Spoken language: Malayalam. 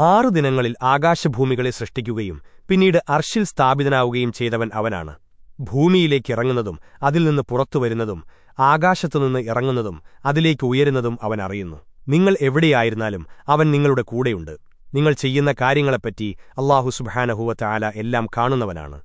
ആറു ദിനങ്ങളിൽ ആകാശഭൂമികളെ സൃഷ്ടിക്കുകയും പിന്നീട് അർഷിൽ സ്ഥാപിതനാവുകയും ചെയ്തവൻ അവനാണ്. ഭൂമിയിലേക്ക് ഇറങ്ങുന്നതും അതിൽ നിന്ന് പുറത്തുവരുന്നതും ആകാശത്തുനിന്ന് ഇറങ്ങുന്നതും അതിലേക്ക് ഉയരുന്നതും അവൻ അറിയുന്നു. നിങ്ങൾ എവിടെയായിരുന്നാലും അവൻ നിങ്ങളുടെ കൂടെയുണ്ട്. നിങ്ങൾ ചെയ്യുന്ന കാര്യങ്ങളെപ്പറ്റി അള്ളാഹു സുബാനഹുവ ചാല എല്ലാം കാണുന്നവനാണ്.